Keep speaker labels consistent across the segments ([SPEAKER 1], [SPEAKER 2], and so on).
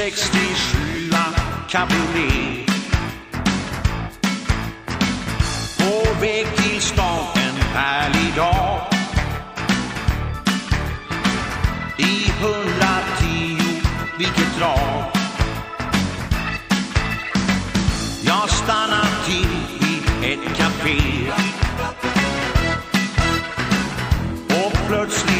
[SPEAKER 1] 67 cabriolet På väg till stan en härlig dag I 110, vilket drag Jag stannar till vid ett café. Och plötsligt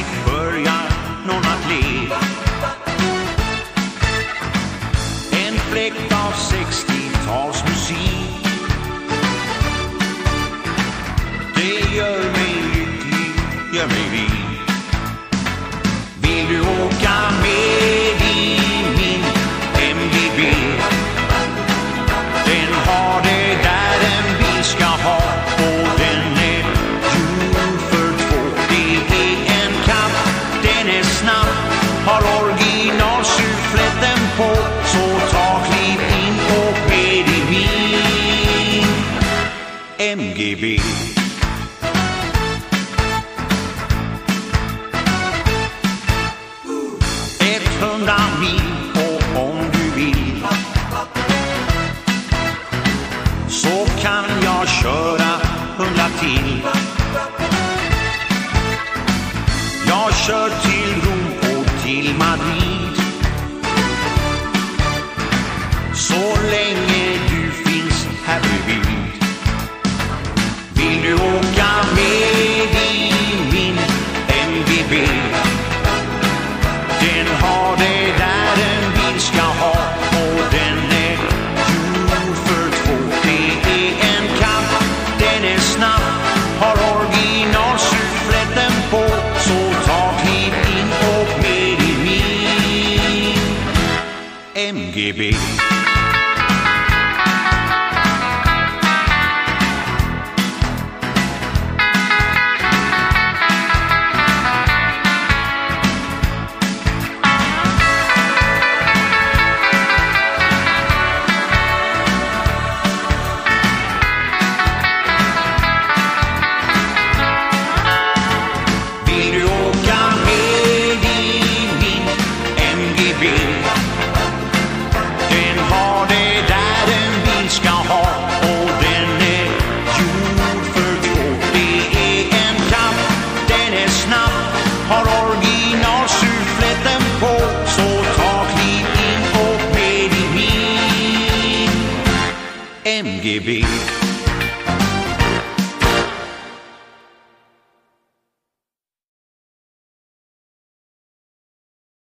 [SPEAKER 1] lycklig, mig Vill du åka med i min MGB? Den har det där en bil ska ha och den är gjord för två. Det är en katt, den är snabb, har originalsuffletten på. Så ta kliv in och med i min MGB. Etthundra och om du vill så kan jag köra hundra till. Jag kör till Rom och till Madrid. MGB. Har originalsuffletten på. Så ta kliv in och med i min MGB.